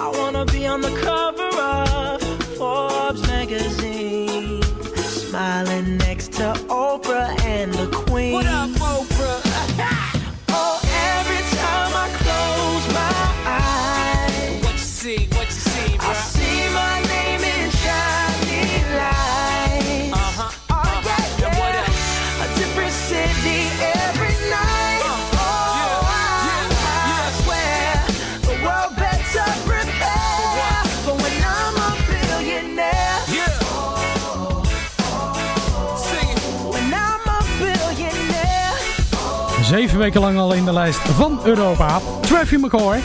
I wanna be on the cover of Forbes magazine, smiling next to Oprah and the Queen. What up, Zeven weken lang al in de lijst van Europa. Traffy McCoy. I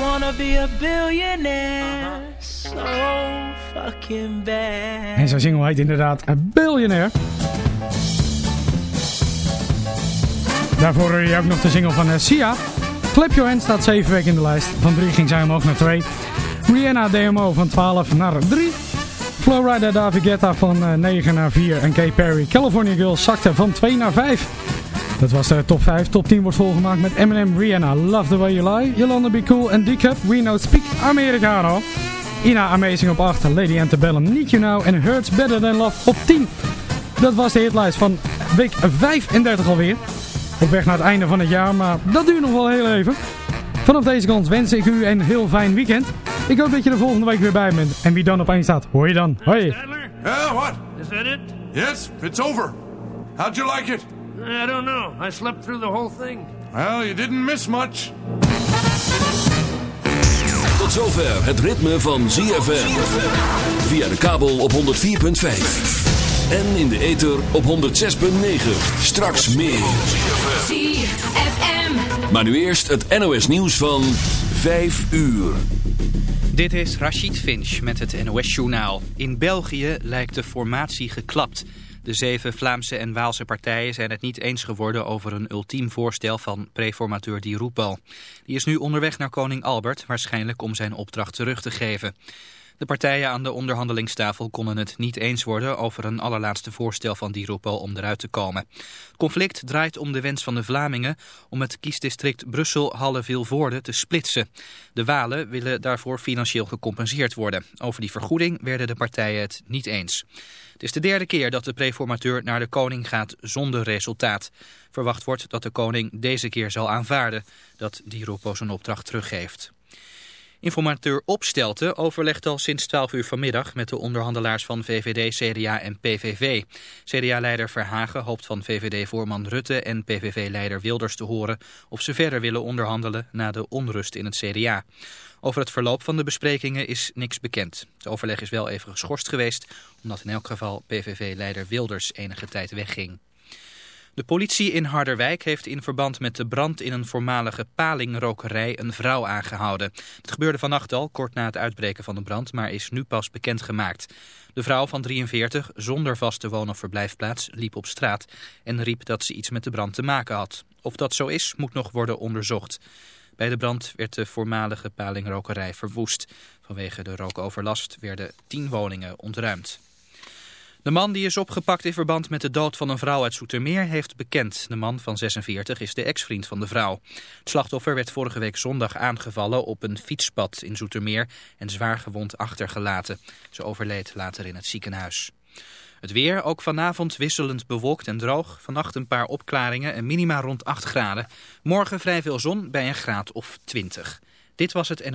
wanna be a billionaire. So fucking bad. En zijn single heet inderdaad Billionaire. Daarvoor hoor je ook nog de single van eh, Sia. Clap Your Hand staat 7 weken in de lijst. Van 3 ging zij omhoog naar 2. Rihanna DMO van 12 naar 3. Flowrider David Guetta van eh, 9 naar 4. En Kay Perry California Girls zakte van 2 naar 5. Dat was de top 5. Top 10 wordt volgemaakt met Eminem, Rihanna, Love The Way You Lie, Yolanda Be Cool en D-Cup, We Know Speak Americano. Ina Amazing op 8, Lady Antebellum, Need You Now en Hurts Better Than Love op 10. Dat was de hitlijst van week 35 alweer. Op weg naar het einde van het jaar, maar dat duurt nog wel heel even. Vanaf deze kant wens ik u een heel fijn weekend. Ik hoop dat je er volgende week weer bij bent. En wie dan op één staat, hoor je dan. Hoi. What? is that it? Yes, it's over. How'd you like it? I don't know. I slept through the whole thing. Well, you didn't miss much. Tot zover het ritme van ZFM. Via de kabel op 104.5. En in de ether op 106.9. Straks meer. ZFM. Maar nu eerst het NOS nieuws van 5 uur. Dit is Rachid Finch met het NOS-journaal. In België lijkt de formatie geklapt. De zeven Vlaamse en Waalse partijen zijn het niet eens geworden over een ultiem voorstel van preformateur Di Rupo. Die is nu onderweg naar koning Albert, waarschijnlijk om zijn opdracht terug te geven. De partijen aan de onderhandelingstafel konden het niet eens worden over een allerlaatste voorstel van Di Rupo om eruit te komen. Het conflict draait om de wens van de Vlamingen om het kiesdistrict Brussel-Halle-Vilvoorde te splitsen. De Walen willen daarvoor financieel gecompenseerd worden. Over die vergoeding werden de partijen het niet eens. Het is de derde keer dat de preformateur naar de koning gaat zonder resultaat. Verwacht wordt dat de koning deze keer zal aanvaarden dat Di Rupo zijn opdracht teruggeeft. Informateur Opstelten overlegt al sinds 12 uur vanmiddag met de onderhandelaars van VVD, CDA en PVV. CDA-leider Verhagen hoopt van VVD-voorman Rutte en PVV-leider Wilders te horen of ze verder willen onderhandelen na de onrust in het CDA. Over het verloop van de besprekingen is niks bekend. Het overleg is wel even geschorst geweest, omdat in elk geval PVV-leider Wilders enige tijd wegging. De politie in Harderwijk heeft in verband met de brand in een voormalige palingrokerij een vrouw aangehouden. Het gebeurde vannacht al, kort na het uitbreken van de brand, maar is nu pas bekendgemaakt. De vrouw van 43, zonder vaste woon- of verblijfplaats, liep op straat en riep dat ze iets met de brand te maken had. Of dat zo is, moet nog worden onderzocht. Bij de brand werd de voormalige palingrokerij verwoest. Vanwege de rookoverlast werden tien woningen ontruimd. De man die is opgepakt in verband met de dood van een vrouw uit Zoetermeer heeft bekend. De man van 46 is de ex-vriend van de vrouw. Het slachtoffer werd vorige week zondag aangevallen op een fietspad in Zoetermeer en zwaar gewond achtergelaten. Ze overleed later in het ziekenhuis. Het weer, ook vanavond wisselend bewolkt en droog. Vannacht een paar opklaringen en minima rond 8 graden. Morgen vrij veel zon bij een graad of 20. Dit was het en...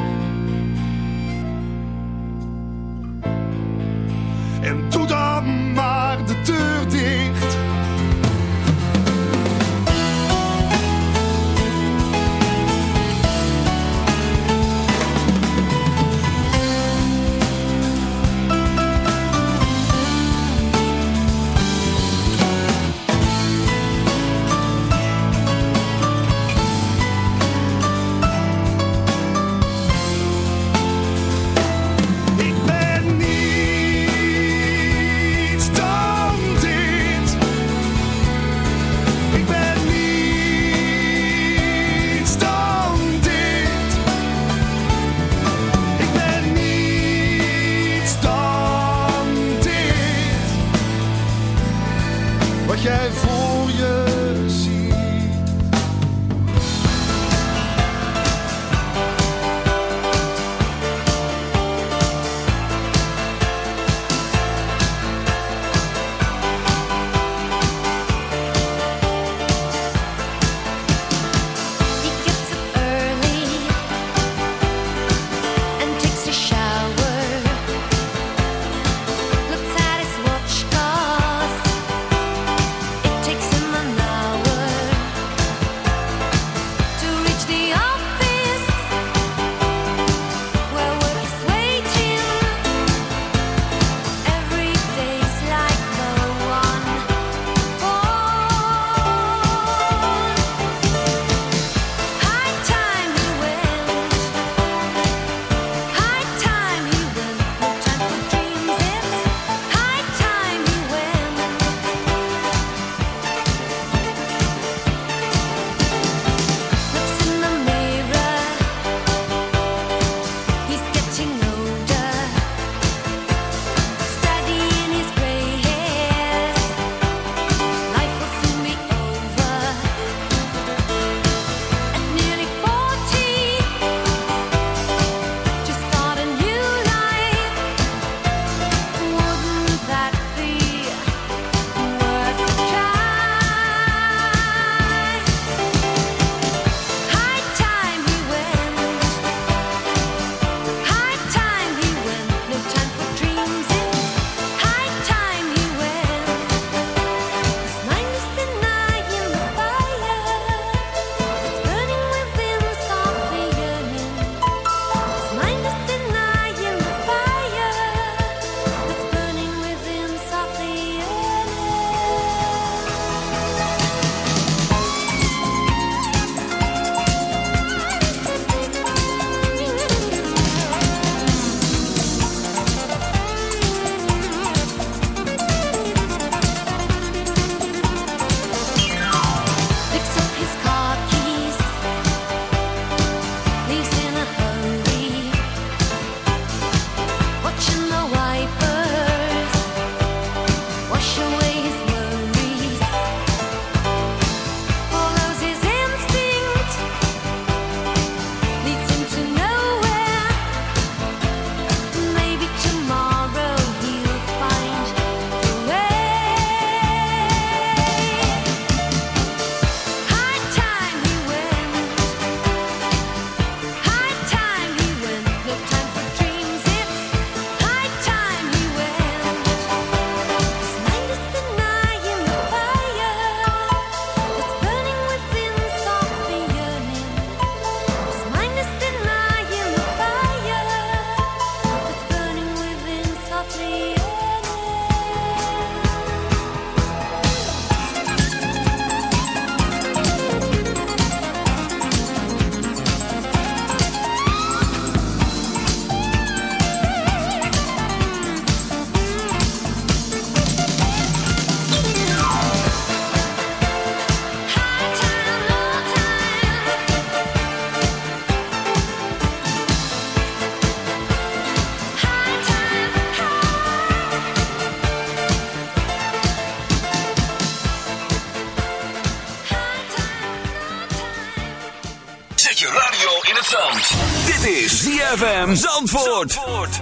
ZFM Zandvoort. Zandvoort.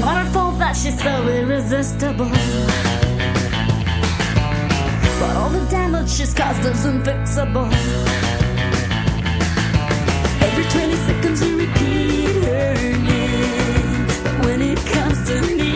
Wonderful that she's so irresistible. But all the damage she's caused is unfixable. Every 20 seconds you repeat her name comes to me.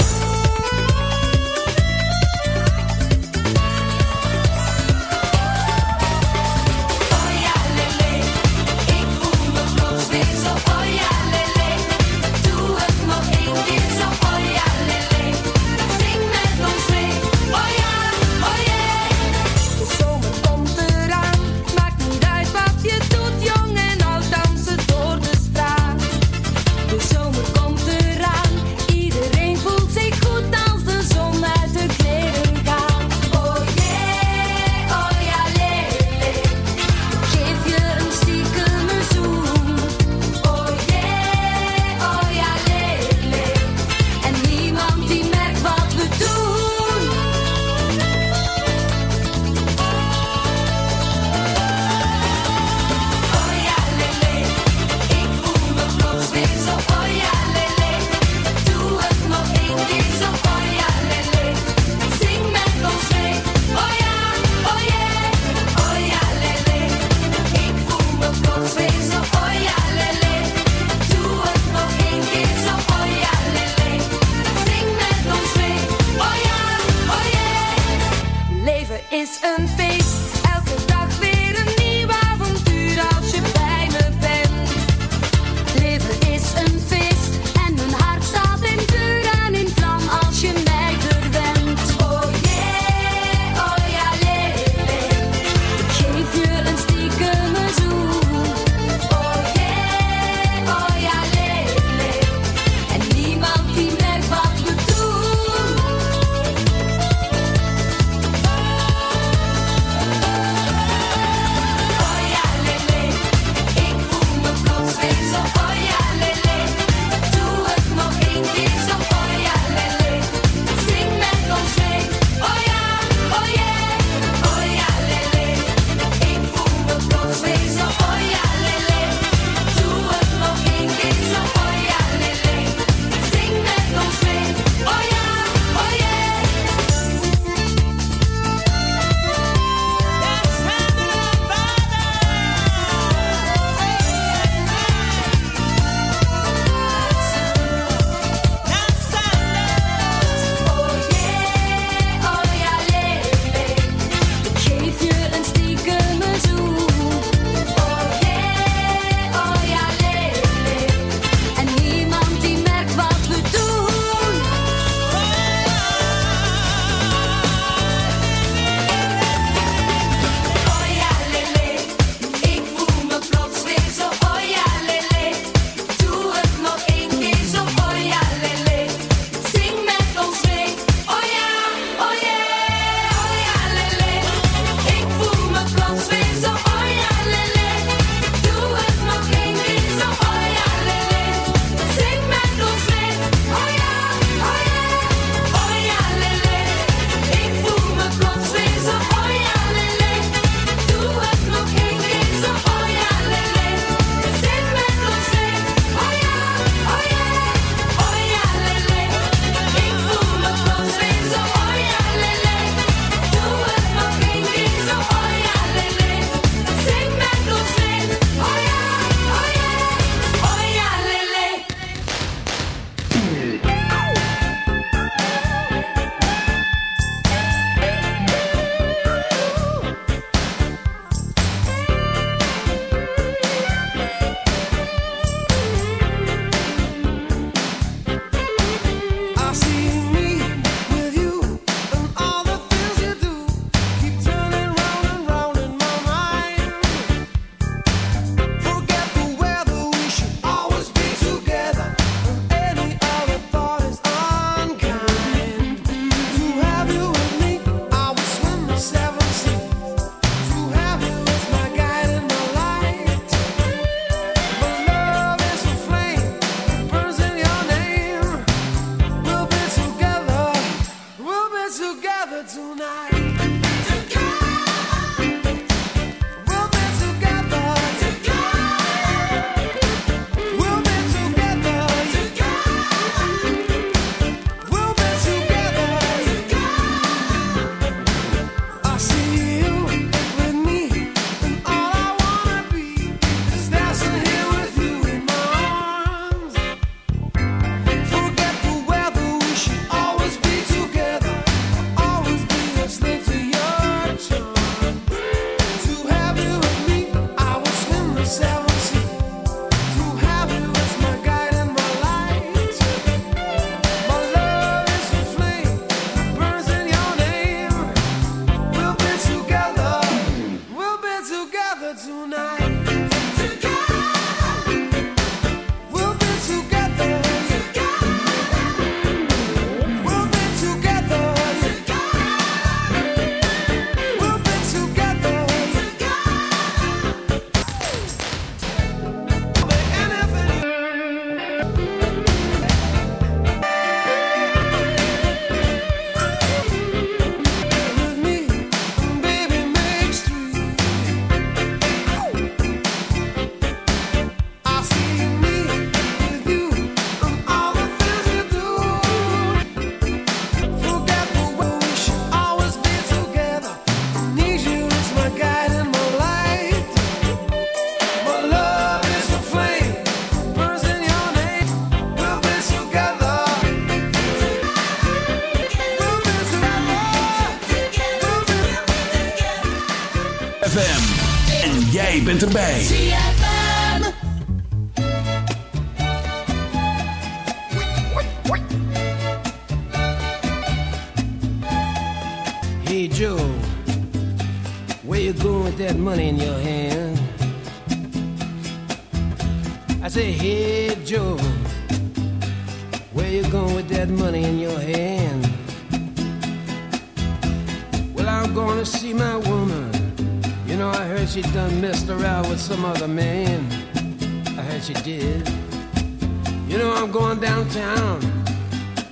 Seven.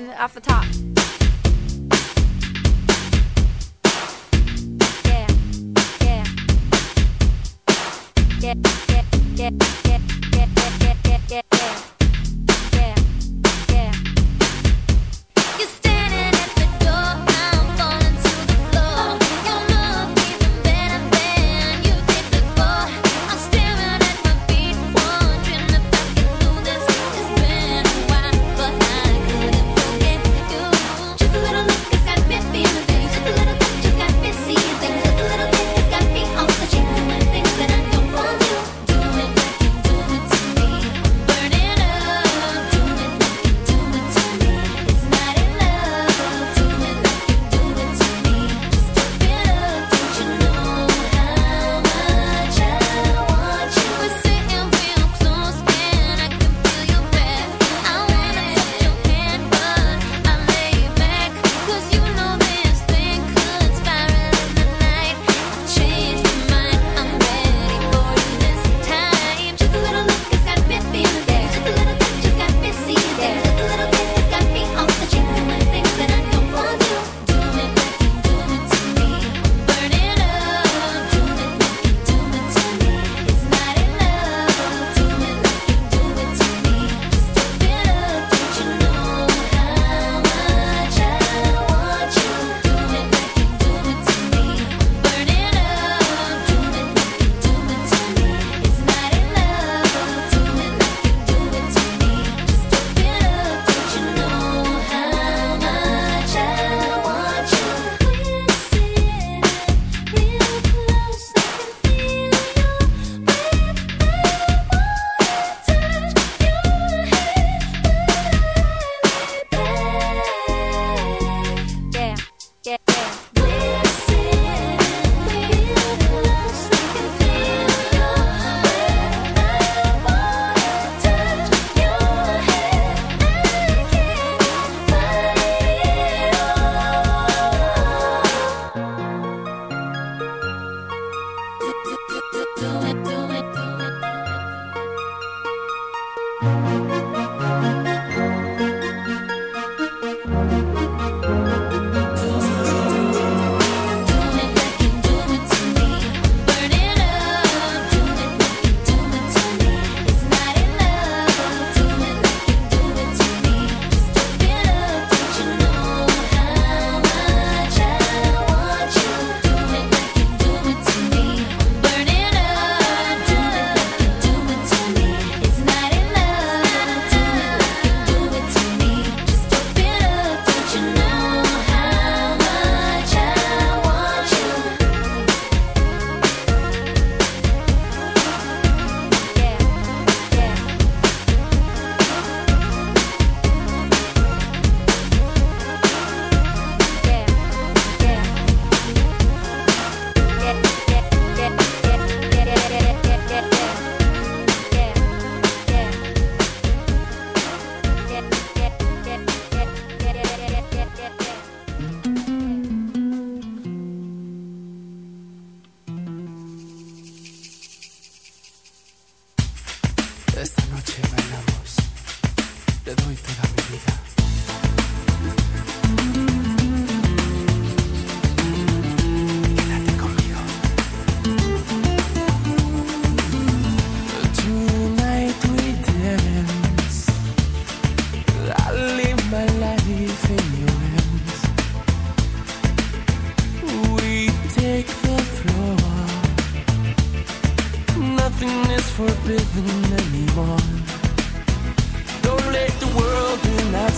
In off the top.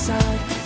In